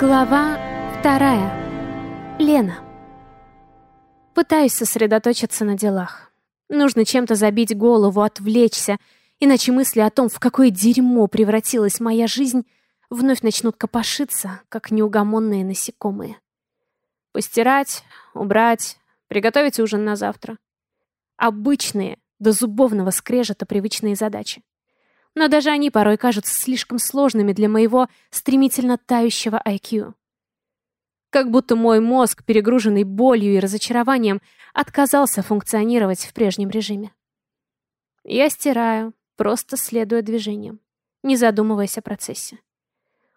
Глава вторая. Лена. Пытаюсь сосредоточиться на делах. Нужно чем-то забить голову, отвлечься, иначе мысли о том, в какое дерьмо превратилась моя жизнь, вновь начнут копошиться, как неугомонные насекомые. Постирать, убрать, приготовить ужин на завтра. Обычные, до зубовного скрежета привычные задачи но даже они порой кажутся слишком сложными для моего стремительно тающего IQ. Как будто мой мозг, перегруженный болью и разочарованием, отказался функционировать в прежнем режиме. Я стираю, просто следуя движениям, не задумываясь о процессе.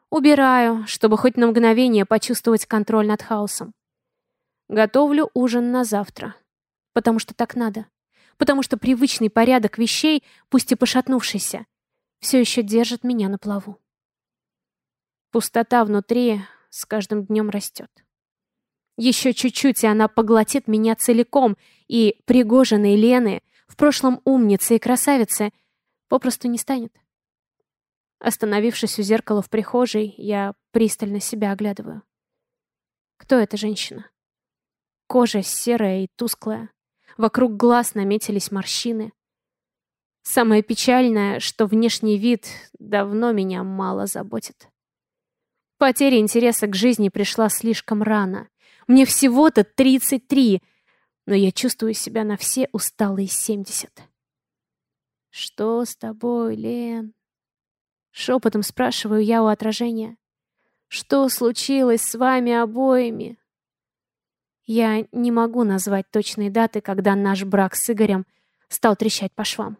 Убираю, чтобы хоть на мгновение почувствовать контроль над хаосом. Готовлю ужин на завтра, потому что так надо. Потому что привычный порядок вещей, пусть и пошатнувшийся, все еще держит меня на плаву. Пустота внутри с каждым днем растет. Еще чуть-чуть, и она поглотит меня целиком, и пригоженной Лены, в прошлом умницы и красавицы, попросту не станет. Остановившись у зеркала в прихожей, я пристально себя оглядываю. Кто эта женщина? Кожа серая и тусклая. Вокруг глаз наметились морщины. Самое печальное, что внешний вид давно меня мало заботит. Потеря интереса к жизни пришла слишком рано. Мне всего-то 33, но я чувствую себя на все усталые 70. «Что с тобой, Лен?» Шепотом спрашиваю я у отражения. «Что случилось с вами обоими?» Я не могу назвать точные даты, когда наш брак с Игорем стал трещать по швам.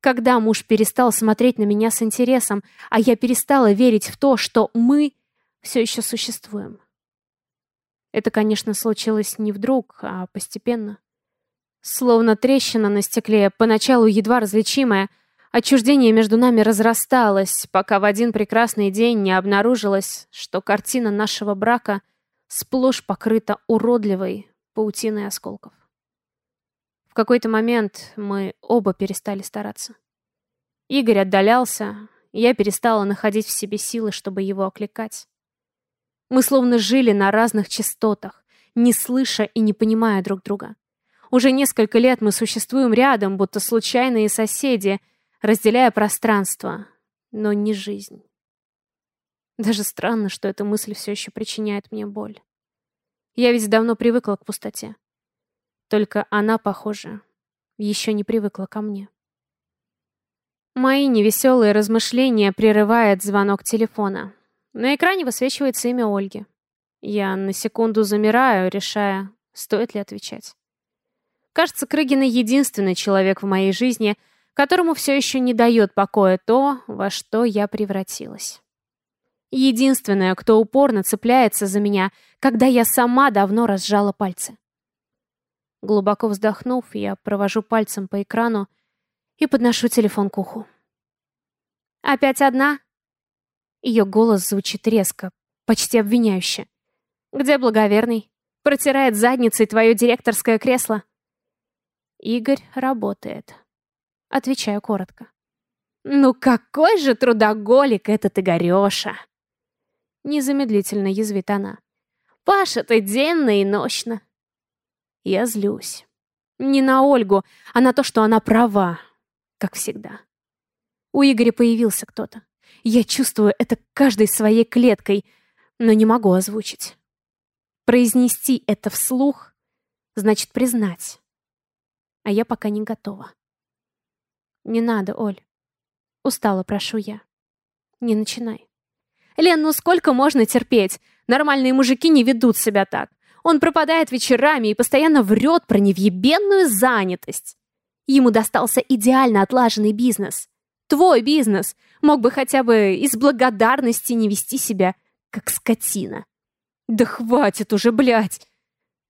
Когда муж перестал смотреть на меня с интересом, а я перестала верить в то, что мы все еще существуем. Это, конечно, случилось не вдруг, а постепенно. Словно трещина на стекле, поначалу едва различимая, отчуждение между нами разрасталось, пока в один прекрасный день не обнаружилось, что картина нашего брака сплошь покрыта уродливой паутиной осколков какой-то момент мы оба перестали стараться. Игорь отдалялся, я перестала находить в себе силы, чтобы его окликать. Мы словно жили на разных частотах, не слыша и не понимая друг друга. Уже несколько лет мы существуем рядом, будто случайные соседи, разделяя пространство, но не жизнь. Даже странно, что эта мысль все еще причиняет мне боль. Я ведь давно привыкла к пустоте. Только она, похоже, еще не привыкла ко мне. Мои невеселые размышления прерывает звонок телефона. На экране высвечивается имя Ольги. Я на секунду замираю, решая, стоит ли отвечать. Кажется, Крыгина единственный человек в моей жизни, которому все еще не дает покоя то, во что я превратилась. Единственная, кто упорно цепляется за меня, когда я сама давно разжала пальцы. Глубоко вздохнув, я провожу пальцем по экрану и подношу телефон к уху. «Опять одна?» Ее голос звучит резко, почти обвиняюще. «Где благоверный? Протирает задницей твое директорское кресло?» «Игорь работает», — отвечаю коротко. «Ну какой же трудоголик этот Игореша!» Незамедлительно язвит она. «Паша-то денно и нощно. Я злюсь. Не на Ольгу, а на то, что она права. Как всегда. У Игоря появился кто-то. Я чувствую это каждой своей клеткой, но не могу озвучить. Произнести это вслух значит признать. А я пока не готова. Не надо, Оль. Устала, прошу я. Не начинай. Лен, ну сколько можно терпеть? Нормальные мужики не ведут себя так. Он пропадает вечерами и постоянно врет про невъебенную занятость. Ему достался идеально отлаженный бизнес. Твой бизнес мог бы хотя бы из благодарности не вести себя, как скотина. Да хватит уже, блядь!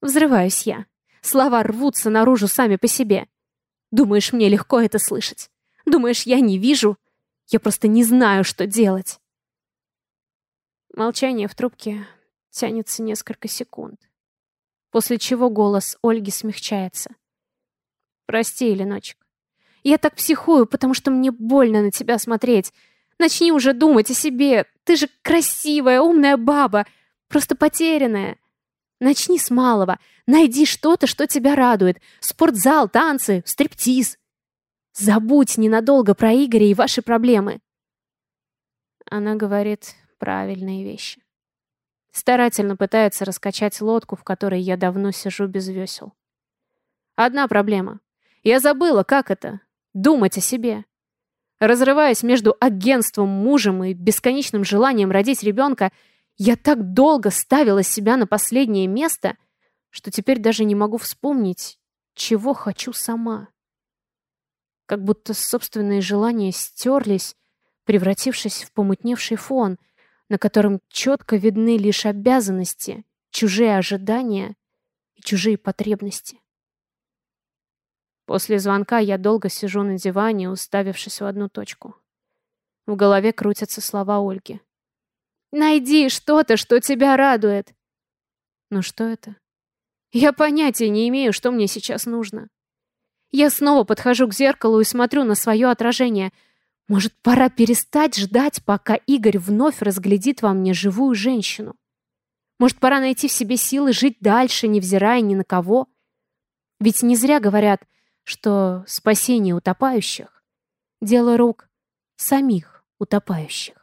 Взрываюсь я. Слова рвутся наружу сами по себе. Думаешь, мне легко это слышать? Думаешь, я не вижу? Я просто не знаю, что делать. Молчание в трубке тянется несколько секунд после чего голос Ольги смягчается. «Прости, Леночек. Я так психую, потому что мне больно на тебя смотреть. Начни уже думать о себе. Ты же красивая, умная баба, просто потерянная. Начни с малого. Найди что-то, что тебя радует. Спортзал, танцы, стриптиз. Забудь ненадолго про Игоря и ваши проблемы. Она говорит правильные вещи. Старательно пытается раскачать лодку, в которой я давно сижу без весел. Одна проблема. Я забыла, как это — думать о себе. Разрываясь между агентством, мужем и бесконечным желанием родить ребенка, я так долго ставила себя на последнее место, что теперь даже не могу вспомнить, чего хочу сама. Как будто собственные желания стерлись, превратившись в помутневший фон, на котором четко видны лишь обязанности, чужие ожидания и чужие потребности. После звонка я долго сижу на диване, уставившись в одну точку. В голове крутятся слова Ольги. «Найди что-то, что тебя радует!» Ну что это? Я понятия не имею, что мне сейчас нужно. Я снова подхожу к зеркалу и смотрю на свое отражение. Может, пора перестать ждать, пока Игорь вновь разглядит во мне живую женщину? Может, пора найти в себе силы жить дальше, невзирая ни на кого? Ведь не зря говорят — что спасение утопающих — дело рук самих утопающих.